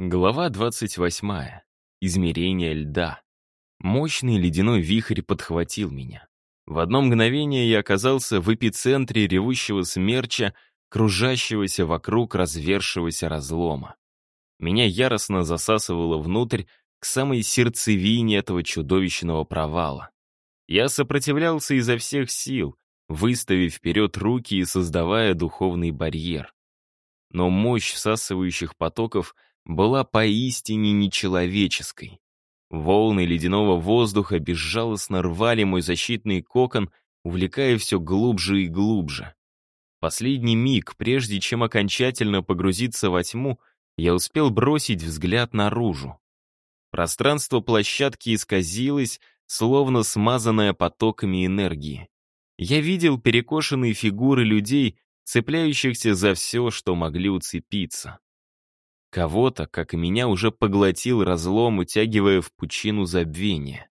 Глава 28. Измерение льда. Мощный ледяной вихрь подхватил меня. В одно мгновение я оказался в эпицентре ревущего смерча, кружащегося вокруг развершегося разлома. Меня яростно засасывало внутрь, к самой сердцевине этого чудовищного провала. Я сопротивлялся изо всех сил, выставив вперед руки и создавая духовный барьер. Но мощь всасывающих потоков — была поистине нечеловеческой. Волны ледяного воздуха безжалостно рвали мой защитный кокон, увлекая все глубже и глубже. Последний миг, прежде чем окончательно погрузиться во тьму, я успел бросить взгляд наружу. Пространство площадки исказилось, словно смазанное потоками энергии. Я видел перекошенные фигуры людей, цепляющихся за все, что могли уцепиться. Кого-то, как и меня, уже поглотил разлом, утягивая в пучину забвения.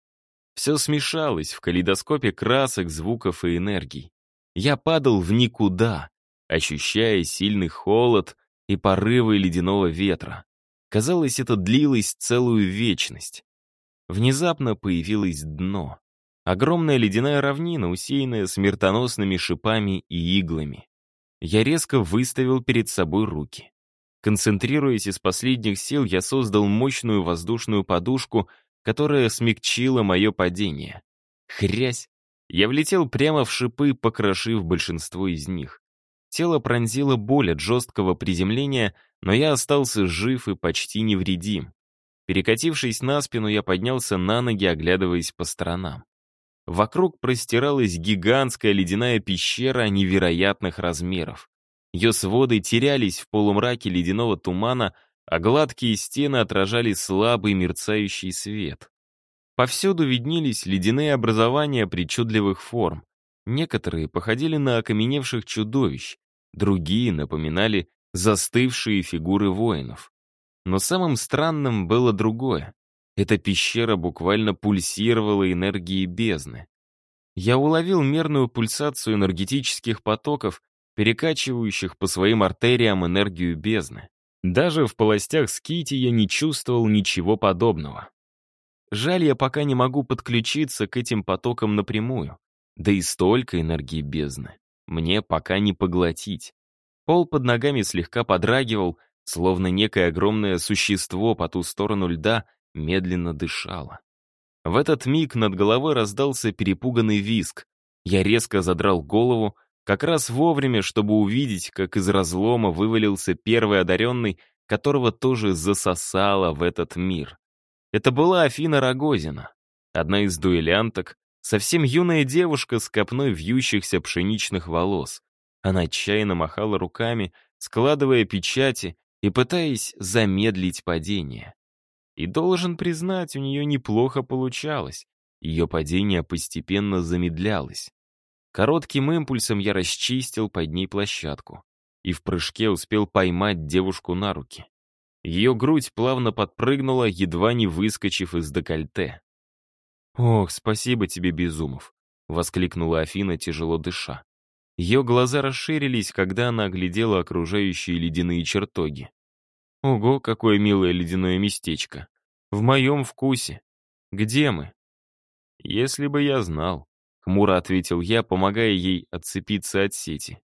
Все смешалось в калейдоскопе красок, звуков и энергий. Я падал в никуда, ощущая сильный холод и порывы ледяного ветра. Казалось, это длилось целую вечность. Внезапно появилось дно. Огромная ледяная равнина, усеянная смертоносными шипами и иглами. Я резко выставил перед собой руки. Концентрируясь из последних сил, я создал мощную воздушную подушку, которая смягчила мое падение. Хрясь! Я влетел прямо в шипы, покрошив большинство из них. Тело пронзило боль от жесткого приземления, но я остался жив и почти невредим. Перекатившись на спину, я поднялся на ноги, оглядываясь по сторонам. Вокруг простиралась гигантская ледяная пещера невероятных размеров. Ее своды терялись в полумраке ледяного тумана, а гладкие стены отражали слабый мерцающий свет. Повсюду виднелись ледяные образования причудливых форм. Некоторые походили на окаменевших чудовищ, другие напоминали застывшие фигуры воинов. Но самым странным было другое. Эта пещера буквально пульсировала энергией бездны. Я уловил мерную пульсацию энергетических потоков, перекачивающих по своим артериям энергию бездны. Даже в полостях скити я не чувствовал ничего подобного. Жаль, я пока не могу подключиться к этим потокам напрямую. Да и столько энергии бездны. Мне пока не поглотить. Пол под ногами слегка подрагивал, словно некое огромное существо по ту сторону льда медленно дышало. В этот миг над головой раздался перепуганный визг. Я резко задрал голову, как раз вовремя, чтобы увидеть, как из разлома вывалился первый одаренный, которого тоже засосало в этот мир. Это была Афина Рогозина, одна из дуэлянток, совсем юная девушка с копной вьющихся пшеничных волос. Она отчаянно махала руками, складывая печати и пытаясь замедлить падение. И должен признать, у нее неплохо получалось. Ее падение постепенно замедлялось. Коротким импульсом я расчистил под ней площадку и в прыжке успел поймать девушку на руки. Ее грудь плавно подпрыгнула, едва не выскочив из декольте. «Ох, спасибо тебе, Безумов!» — воскликнула Афина, тяжело дыша. Ее глаза расширились, когда она оглядела окружающие ледяные чертоги. «Ого, какое милое ледяное местечко! В моем вкусе! Где мы?» «Если бы я знал», Хмуро ответил я, помогая ей отцепиться от сети.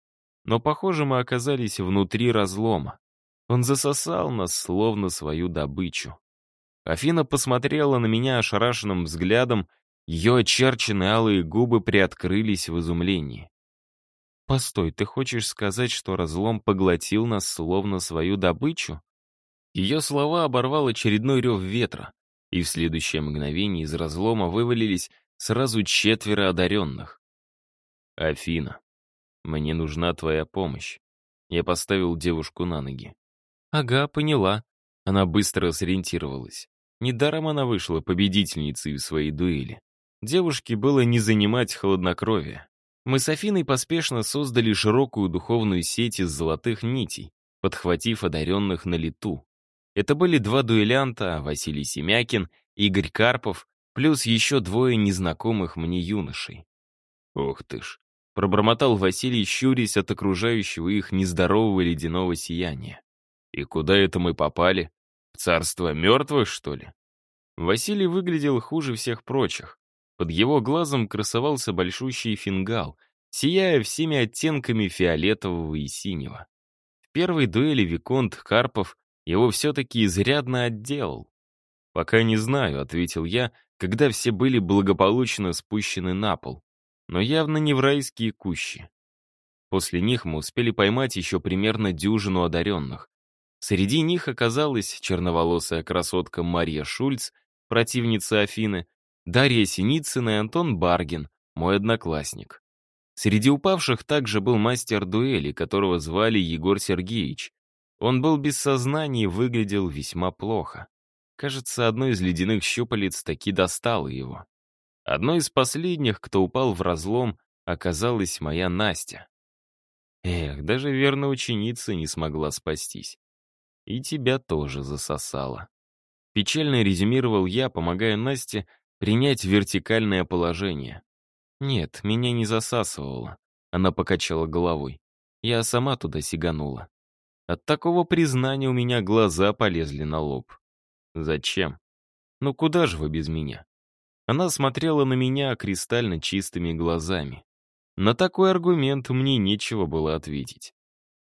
Но, похоже, мы оказались внутри разлома. Он засосал нас, словно свою добычу. Афина посмотрела на меня ошарашенным взглядом, ее очерченные алые губы приоткрылись в изумлении. «Постой, ты хочешь сказать, что разлом поглотил нас словно свою добычу?» Ее слова оборвал очередной рев ветра, и в следующее мгновение из разлома вывалились сразу четверо одаренных. «Афина, мне нужна твоя помощь». Я поставил девушку на ноги. «Ага, поняла». Она быстро сориентировалась. Недаром она вышла победительницей в своей дуэли. Девушке было не занимать хладнокровие. Мы с Афиной поспешно создали широкую духовную сеть из золотых нитей, подхватив одаренных на лету. Это были два дуэлянта, Василий Семякин, Игорь Карпов плюс еще двое незнакомых мне юношей. «Ох ты ж!» — пробормотал Василий, щурясь от окружающего их нездорового ледяного сияния. «И куда это мы попали?» царство мертвых, что ли? Василий выглядел хуже всех прочих. Под его глазом красовался большущий фингал, сияя всеми оттенками фиолетового и синего. В первой дуэли Виконт Карпов его все-таки изрядно отделал. «Пока не знаю», — ответил я, когда все были благополучно спущены на пол, но явно не в райские кущи. После них мы успели поймать еще примерно дюжину одаренных. Среди них оказалась черноволосая красотка Мария Шульц, противница Афины, Дарья Синицына и Антон Баргин, мой одноклассник. Среди упавших также был мастер дуэли, которого звали Егор Сергеевич. Он был без сознания и выглядел весьма плохо. Кажется, одно из ледяных щупалец таки достало его. Одной из последних, кто упал в разлом, оказалась моя Настя. Эх, даже верная ученица не смогла спастись. И тебя тоже засосала. Печально резюмировал я, помогая Насте принять вертикальное положение. Нет, меня не засасывало. Она покачала головой. Я сама туда сиганула. От такого признания у меня глаза полезли на лоб. Зачем? Ну куда же вы без меня? Она смотрела на меня кристально чистыми глазами. На такой аргумент мне нечего было ответить.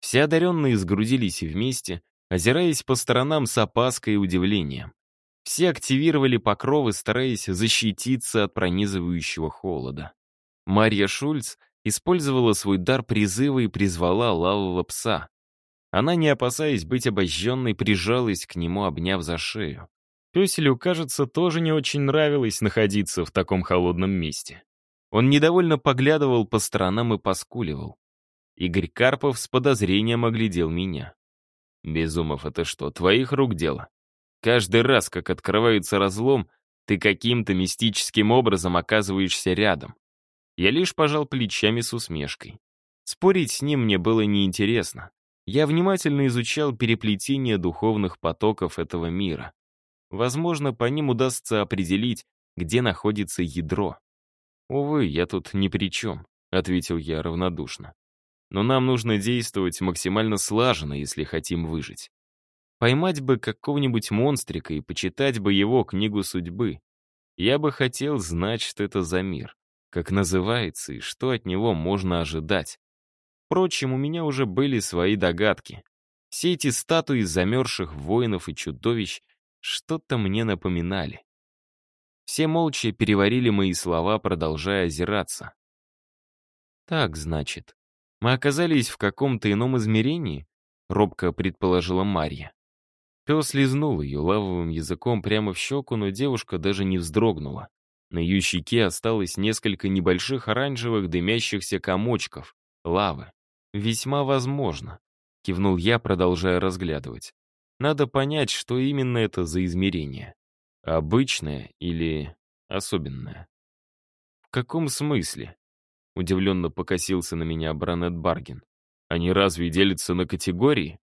Все одаренные сгрудились вместе, озираясь по сторонам с опаской и удивлением. Все активировали покровы, стараясь защититься от пронизывающего холода. Марья Шульц использовала свой дар призыва и призвала лавового пса. Она, не опасаясь быть обожженной, прижалась к нему, обняв за шею. Песелю, кажется, тоже не очень нравилось находиться в таком холодном месте. Он недовольно поглядывал по сторонам и поскуливал. Игорь Карпов с подозрением оглядел меня. «Безумов, это что, твоих рук дело? Каждый раз, как открывается разлом, ты каким-то мистическим образом оказываешься рядом». Я лишь пожал плечами с усмешкой. Спорить с ним мне было неинтересно. Я внимательно изучал переплетение духовных потоков этого мира. Возможно, по ним удастся определить, где находится ядро. «Увы, я тут ни при чем», — ответил я равнодушно. «Но нам нужно действовать максимально слаженно, если хотим выжить. Поймать бы какого-нибудь монстрика и почитать бы его книгу судьбы. Я бы хотел знать, что это за мир, как называется и что от него можно ожидать. Впрочем, у меня уже были свои догадки. Все эти статуи замерзших воинов и чудовищ что-то мне напоминали. Все молча переварили мои слова, продолжая озираться. «Так, значит, мы оказались в каком-то ином измерении?» — робко предположила Марья. Пес лизнул ее лавовым языком прямо в щеку, но девушка даже не вздрогнула. На ее щеке осталось несколько небольших оранжевых дымящихся комочков, лавы. «Весьма возможно», — кивнул я, продолжая разглядывать. «Надо понять, что именно это за измерение. Обычное или особенное? В каком смысле? Удивленно покосился на меня Бранет Баргин. Они разве делятся на категории?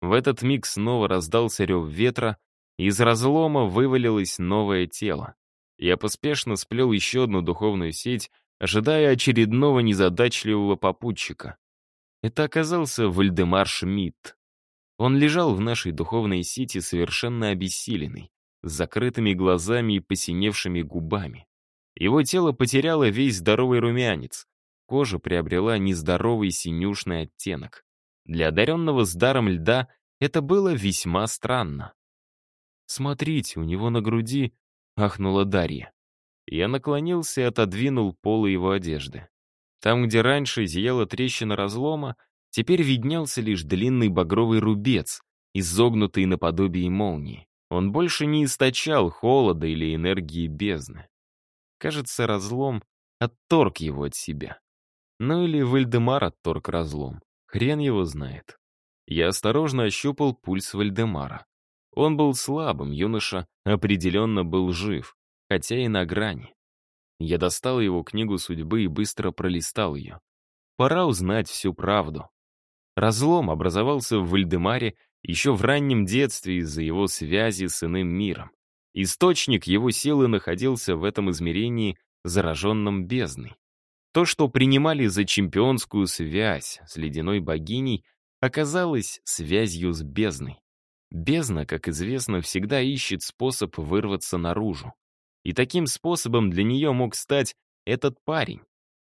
В этот миг снова раздался рев ветра, и из разлома вывалилось новое тело. Я поспешно сплел еще одну духовную сеть, ожидая очередного незадачливого попутчика. Это оказался Вальдемар Шмидт. Он лежал в нашей духовной сети совершенно обессиленный с закрытыми глазами и посиневшими губами. Его тело потеряло весь здоровый румянец, кожа приобрела нездоровый синюшный оттенок. Для одаренного с даром льда это было весьма странно. «Смотрите, у него на груди...» — ахнула Дарья. Я наклонился и отодвинул полы его одежды. Там, где раньше зияла трещина разлома, теперь виднелся лишь длинный багровый рубец, изогнутый наподобие молнии. Он больше не источал холода или энергии бездны. Кажется, разлом отторг его от себя. Ну или Вальдемар отторг разлом. Хрен его знает. Я осторожно ощупал пульс Вальдемара. Он был слабым, юноша определенно был жив, хотя и на грани. Я достал его книгу судьбы и быстро пролистал ее. Пора узнать всю правду. Разлом образовался в Вальдемаре еще в раннем детстве из-за его связи с иным миром. Источник его силы находился в этом измерении, зараженном бездной. То, что принимали за чемпионскую связь с ледяной богиней, оказалось связью с бездной. Бездна, как известно, всегда ищет способ вырваться наружу. И таким способом для нее мог стать этот парень.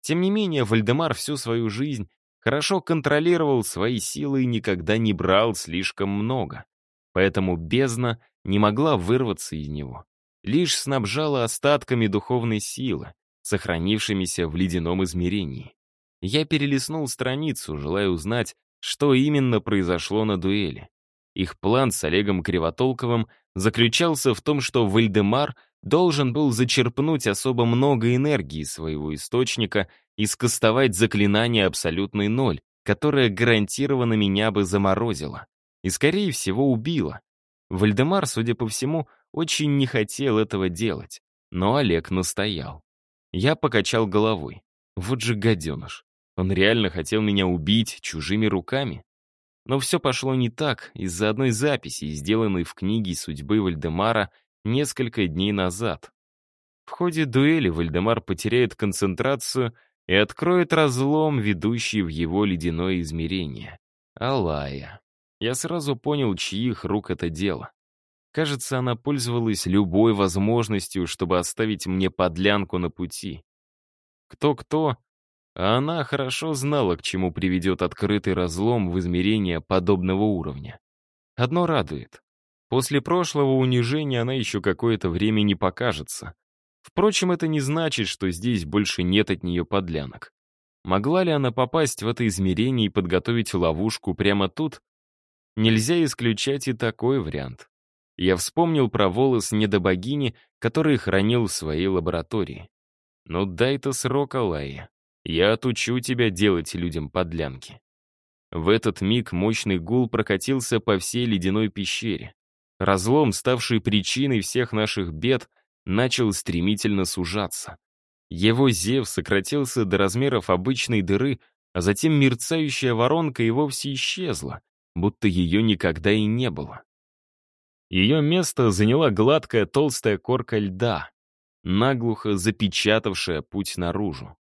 Тем не менее, Вальдемар всю свою жизнь хорошо контролировал свои силы и никогда не брал слишком много. Поэтому бездна не могла вырваться из него. Лишь снабжала остатками духовной силы, сохранившимися в ледяном измерении. Я перелистнул страницу, желая узнать, что именно произошло на дуэли. Их план с Олегом Кривотолковым заключался в том, что Вальдемар должен был зачерпнуть особо много энергии своего источника и скастовать заклинание «Абсолютный ноль», которое гарантированно меня бы заморозило. И, скорее всего, убило. Вальдемар, судя по всему, очень не хотел этого делать, но Олег настоял. Я покачал головой. Вот же гаденыш. Он реально хотел меня убить чужими руками? Но все пошло не так из-за одной записи, сделанной в книге судьбы Вальдемара несколько дней назад. В ходе дуэли Вальдемар потеряет концентрацию и откроет разлом, ведущий в его ледяное измерение. Алая. Я сразу понял, чьих рук это дело. Кажется, она пользовалась любой возможностью, чтобы оставить мне подлянку на пути. Кто-кто, а она хорошо знала, к чему приведет открытый разлом в измерения подобного уровня. Одно радует. После прошлого унижения она еще какое-то время не покажется. Впрочем, это не значит, что здесь больше нет от нее подлянок. Могла ли она попасть в это измерение и подготовить ловушку прямо тут? Нельзя исключать и такой вариант. Я вспомнил про волос недобогини, который хранил в своей лаборатории. Ну дай-то срок, Алая. Я отучу тебя делать людям подлянки. В этот миг мощный гул прокатился по всей ледяной пещере. Разлом, ставший причиной всех наших бед, начал стремительно сужаться. Его зев сократился до размеров обычной дыры, а затем мерцающая воронка и вовсе исчезла, будто ее никогда и не было. Ее место заняла гладкая толстая корка льда, наглухо запечатавшая путь наружу.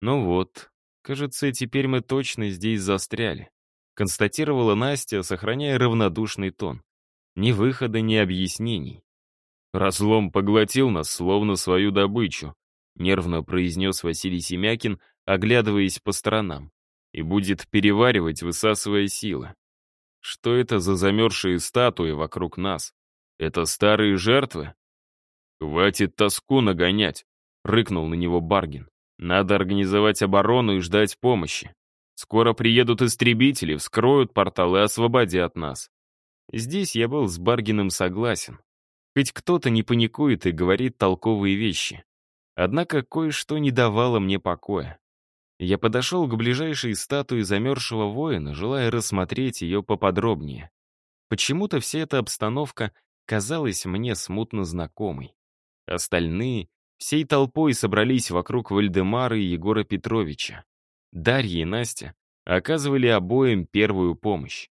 «Ну вот, кажется, теперь мы точно здесь застряли», констатировала Настя, сохраняя равнодушный тон. Ни выхода, ни объяснений. «Разлом поглотил нас, словно свою добычу», нервно произнес Василий Семякин, оглядываясь по сторонам, и будет переваривать, высасывая силы. Что это за замерзшие статуи вокруг нас? Это старые жертвы? «Хватит тоску нагонять», — рыкнул на него Баргин. Надо организовать оборону и ждать помощи. Скоро приедут истребители, вскроют портал и освободят нас. Здесь я был с Баргиным согласен. Хоть кто-то не паникует и говорит толковые вещи. Однако кое-что не давало мне покоя. Я подошел к ближайшей статуе замерзшего воина, желая рассмотреть ее поподробнее. Почему-то вся эта обстановка казалась мне смутно знакомой. Остальные Всей толпой собрались вокруг Вальдемара и Егора Петровича. Дарья и Настя оказывали обоим первую помощь.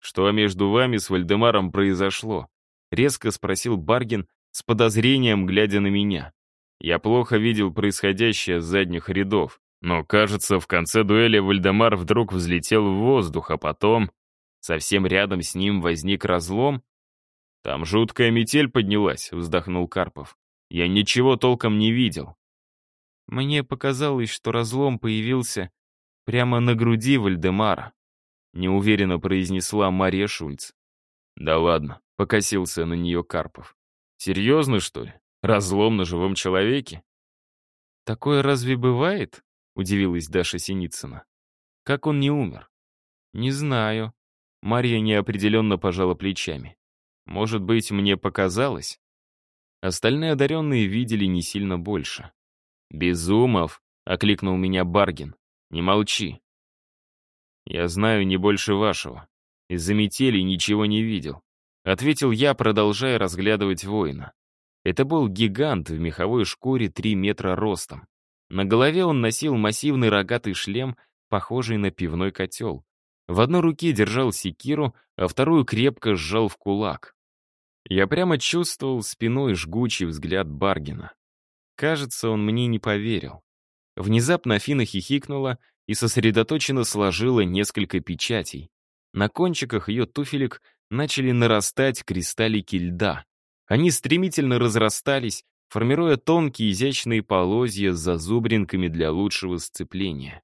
«Что между вами с Вальдемаром произошло?» — резко спросил Баргин с подозрением, глядя на меня. Я плохо видел происходящее с задних рядов, но, кажется, в конце дуэли Вальдемар вдруг взлетел в воздух, а потом совсем рядом с ним возник разлом. «Там жуткая метель поднялась», — вздохнул Карпов. Я ничего толком не видел. Мне показалось, что разлом появился прямо на груди Вальдемара, неуверенно произнесла Мария Шульц. Да ладно, покосился на нее Карпов. Серьезно, что ли? Разлом на живом человеке? Такое разве бывает? Удивилась Даша Синицына. Как он не умер? Не знаю. Марья неопределенно пожала плечами. Может быть, мне показалось? Остальные одаренные видели не сильно больше. «Безумов!» — окликнул меня Баргин. «Не молчи!» «Я знаю не больше вашего. Из-за метели ничего не видел», — ответил я, продолжая разглядывать воина. Это был гигант в меховой шкуре 3 метра ростом. На голове он носил массивный рогатый шлем, похожий на пивной котел. В одной руке держал секиру, а вторую крепко сжал в кулак. Я прямо чувствовал спиной жгучий взгляд Баргина. Кажется, он мне не поверил. Внезапно Афина хихикнула и сосредоточенно сложила несколько печатей. На кончиках ее туфелек начали нарастать кристаллики льда. Они стремительно разрастались, формируя тонкие изящные полозья с зазубринками для лучшего сцепления.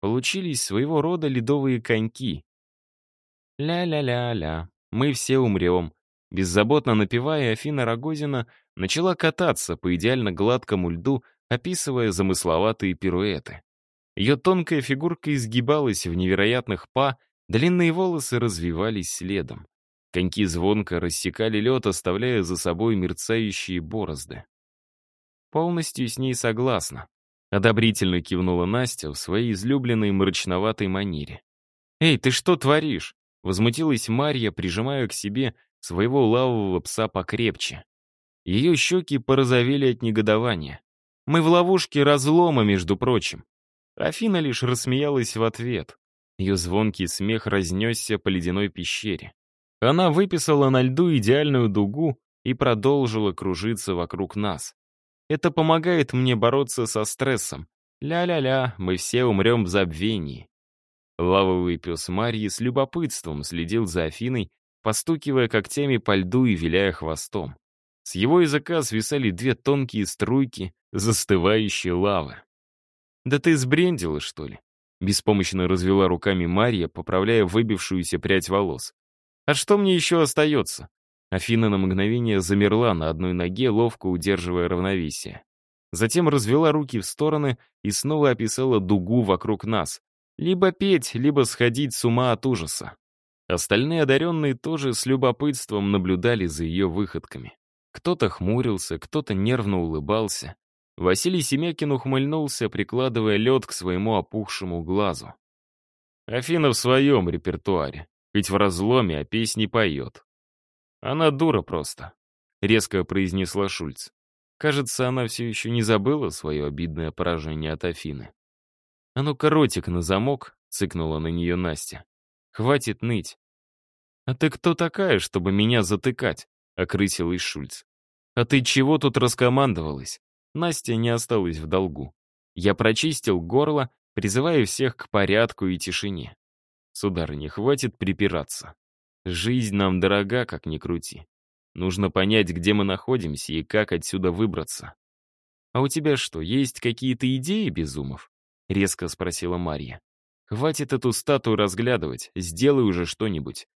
Получились своего рода ледовые коньки. Ля-ля-ля-ля, мы все умрем. Беззаботно напевая, Афина Рогозина начала кататься по идеально гладкому льду, описывая замысловатые пируэты. Ее тонкая фигурка изгибалась в невероятных па, длинные волосы развивались следом. Коньки звонко рассекали лед, оставляя за собой мерцающие борозды. Полностью с ней согласна. Одобрительно кивнула Настя в своей излюбленной мрачноватой манере. «Эй, ты что творишь?» Возмутилась Марья, прижимая к себе своего лавового пса покрепче. Ее щеки порозовели от негодования. «Мы в ловушке разлома, между прочим». Афина лишь рассмеялась в ответ. Ее звонкий смех разнесся по ледяной пещере. Она выписала на льду идеальную дугу и продолжила кружиться вокруг нас. Это помогает мне бороться со стрессом. Ля-ля-ля, мы все умрем в забвении. Лавовый пес Марьи с любопытством следил за Афиной, постукивая когтями по льду и виляя хвостом. С его языка свисали две тонкие струйки застывающей лавы. «Да ты сбрендила, что ли?» Беспомощно развела руками Марья, поправляя выбившуюся прядь волос. «А что мне еще остается? Афина на мгновение замерла на одной ноге, ловко удерживая равновесие. Затем развела руки в стороны и снова описала дугу вокруг нас. Либо петь, либо сходить с ума от ужаса. Остальные одаренные тоже с любопытством наблюдали за ее выходками. Кто-то хмурился, кто-то нервно улыбался. Василий Семякин ухмыльнулся, прикладывая лед к своему опухшему глазу. Афина в своем репертуаре, ведь в разломе о песне поет. «Она дура просто», — резко произнесла Шульц. Кажется, она все еще не забыла свое обидное поражение от Афины. «А ну-ка, ротик на замок», — цыкнула на нее Настя. «Хватит ныть». «А ты кто такая, чтобы меня затыкать?» — окрысилась Шульц. «А ты чего тут раскомандовалась?» Настя не осталась в долгу. Я прочистил горло, призывая всех к порядку и тишине. Сударыня, хватит припираться. Жизнь нам дорога, как ни крути. Нужно понять, где мы находимся и как отсюда выбраться. «А у тебя что, есть какие-то идеи, Безумов?» — резко спросила Марья. «Хватит эту статую разглядывать, сделай уже что-нибудь».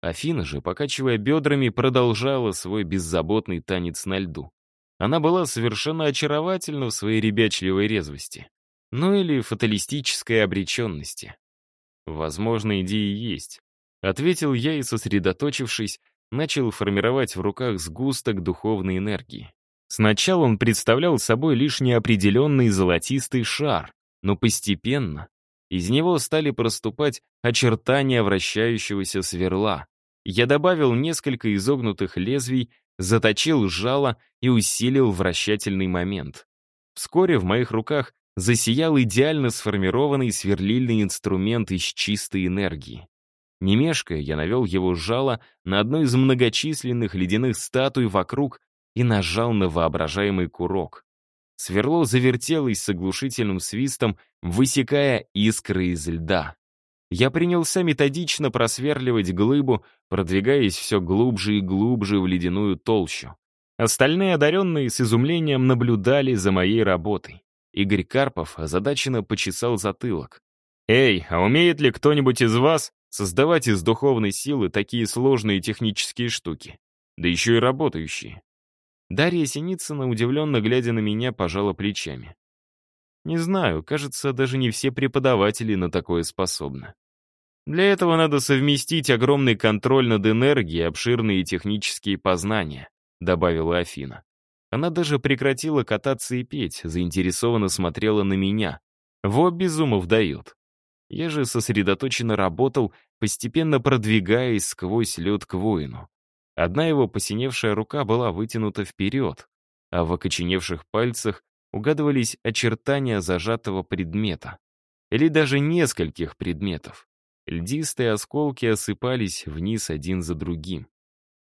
Афина же, покачивая бедрами, продолжала свой беззаботный танец на льду. Она была совершенно очаровательна в своей ребячливой резвости. Ну или фаталистической обреченности. Возможно, идеи есть. Ответил я и, сосредоточившись, начал формировать в руках сгусток духовной энергии. Сначала он представлял собой лишь неопределенный золотистый шар, но постепенно из него стали проступать очертания вращающегося сверла. Я добавил несколько изогнутых лезвий, заточил жало и усилил вращательный момент. Вскоре в моих руках засиял идеально сформированный сверлильный инструмент из чистой энергии. Не мешкая, я навел его жало на одну из многочисленных ледяных статуй вокруг и нажал на воображаемый курок. Сверло завертелось с оглушительным свистом, высекая искры из льда. Я принялся методично просверливать глыбу, продвигаясь все глубже и глубже в ледяную толщу. Остальные одаренные с изумлением наблюдали за моей работой. Игорь Карпов озадаченно почесал затылок. «Эй, а умеет ли кто-нибудь из вас создавать из духовной силы такие сложные технические штуки, да еще и работающие. Дарья Синицына, удивленно глядя на меня, пожала плечами. Не знаю, кажется, даже не все преподаватели на такое способны. Для этого надо совместить огромный контроль над энергией и обширные технические познания, добавила Афина. Она даже прекратила кататься и петь, заинтересованно смотрела на меня. Во безумов дает. Я же сосредоточенно работал, постепенно продвигаясь сквозь лед к воину. Одна его посиневшая рука была вытянута вперед, а в окоченевших пальцах угадывались очертания зажатого предмета. Или даже нескольких предметов. Льдистые осколки осыпались вниз один за другим.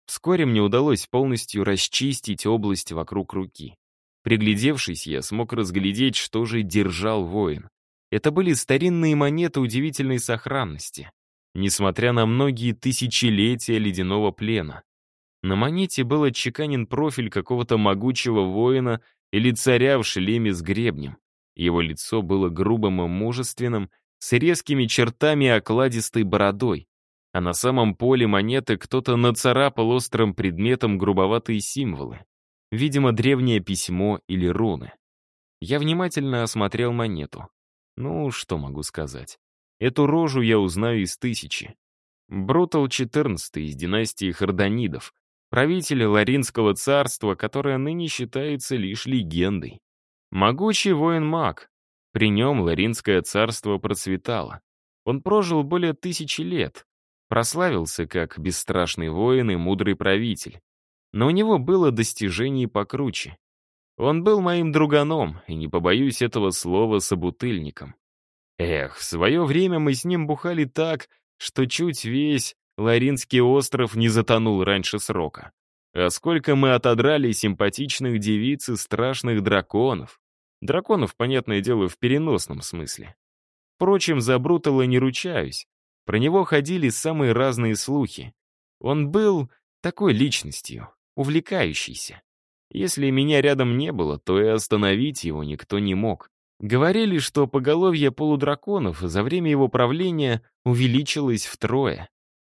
Вскоре мне удалось полностью расчистить область вокруг руки. Приглядевшись, я смог разглядеть, что же держал воин. Это были старинные монеты удивительной сохранности. несмотря на многие тысячелетия ледяного плена. На монете был отчеканен профиль какого-то могучего воина или царя в шлеме с гребнем. Его лицо было грубым и мужественным, с резкими чертами и окладистой бородой. А на самом поле монеты кто-то нацарапал острым предметом грубоватые символы. Видимо, древнее письмо или руны. Я внимательно осмотрел монету. Ну, что могу сказать. Эту рожу я узнаю из тысячи. Брутал XIV из династии Хардонидов, правитель Ларинского царства, которое ныне считается лишь легендой. Могучий воин-маг. При нем Ларинское царство процветало. Он прожил более тысячи лет, прославился как бесстрашный воин и мудрый правитель. Но у него было достижений покруче. Он был моим друганом, и не побоюсь этого слова собутыльником. Эх, в свое время мы с ним бухали так, что чуть весь Ларинский остров не затонул раньше срока. А сколько мы отодрали симпатичных девиц и страшных драконов. Драконов, понятное дело, в переносном смысле. Впрочем, за Брутала не ручаюсь. Про него ходили самые разные слухи. Он был такой личностью, увлекающейся. Если меня рядом не было, то и остановить его никто не мог. Говорили, что поголовье полудраконов за время его правления увеличилось втрое.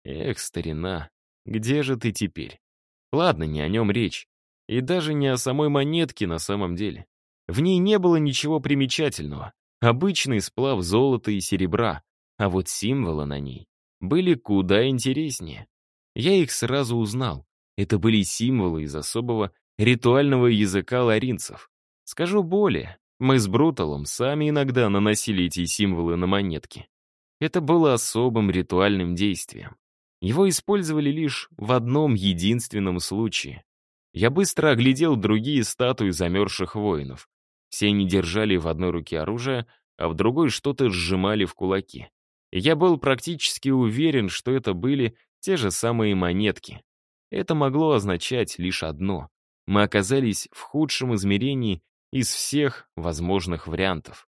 Эх, старина, где же ты теперь? Ладно, не о нем речь. И даже не о самой монетке на самом деле. В ней не было ничего примечательного. Обычный сплав золота и серебра. А вот символы на ней были куда интереснее. Я их сразу узнал. Это были символы из особого ритуального языка ларинцев. Скажу более, мы с Бруталом сами иногда наносили эти символы на монетки. Это было особым ритуальным действием. Его использовали лишь в одном единственном случае. Я быстро оглядел другие статуи замерзших воинов. Все они держали в одной руке оружие, а в другой что-то сжимали в кулаки. Я был практически уверен, что это были те же самые монетки. Это могло означать лишь одно. Мы оказались в худшем измерении из всех возможных вариантов.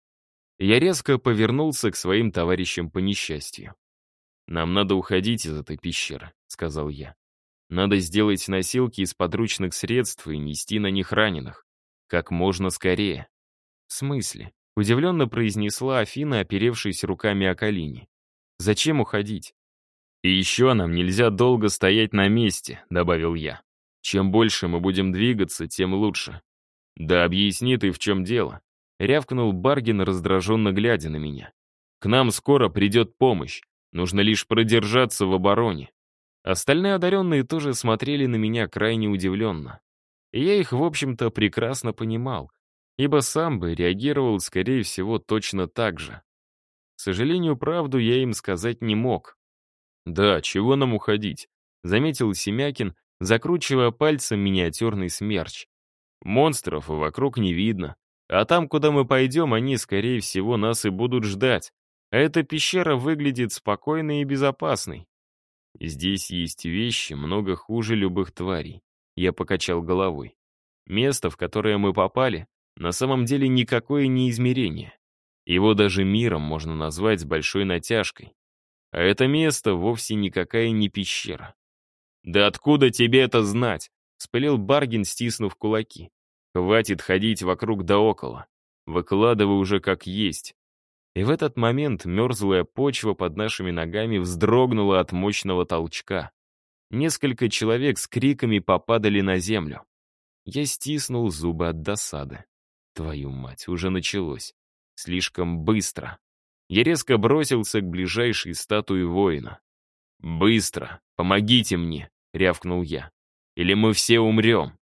Я резко повернулся к своим товарищам по несчастью. «Нам надо уходить из этой пещеры», — сказал я. «Надо сделать носилки из подручных средств и нести на них раненых. Как можно скорее». «В смысле?» — удивленно произнесла Афина, оперевшись руками о колени. «Зачем уходить?» «И еще нам нельзя долго стоять на месте», — добавил я. «Чем больше мы будем двигаться, тем лучше». «Да объясни ты, в чем дело», — рявкнул Баргин, раздраженно глядя на меня. «К нам скоро придет помощь. Нужно лишь продержаться в обороне. Остальные одаренные тоже смотрели на меня крайне удивленно. Я их, в общем-то, прекрасно понимал, ибо сам бы реагировал, скорее всего, точно так же. К сожалению, правду я им сказать не мог. «Да, чего нам уходить?» — заметил Семякин, закручивая пальцем миниатюрный смерч. «Монстров вокруг не видно, а там, куда мы пойдем, они, скорее всего, нас и будут ждать. Эта пещера выглядит спокойной и безопасной. Здесь есть вещи много хуже любых тварей. Я покачал головой. Место, в которое мы попали, на самом деле никакое не измерение. Его даже миром можно назвать с большой натяжкой. А это место вовсе никакая не пещера. «Да откуда тебе это знать?» — спылил Баргин, стиснув кулаки. «Хватит ходить вокруг да около. Выкладывай уже как есть. И в этот момент мерзлая почва под нашими ногами вздрогнула от мощного толчка. Несколько человек с криками попадали на землю. Я стиснул зубы от досады. Твою мать, уже началось. Слишком быстро. Я резко бросился к ближайшей статуе воина. «Быстро! Помогите мне!» — рявкнул я. «Или мы все умрем!»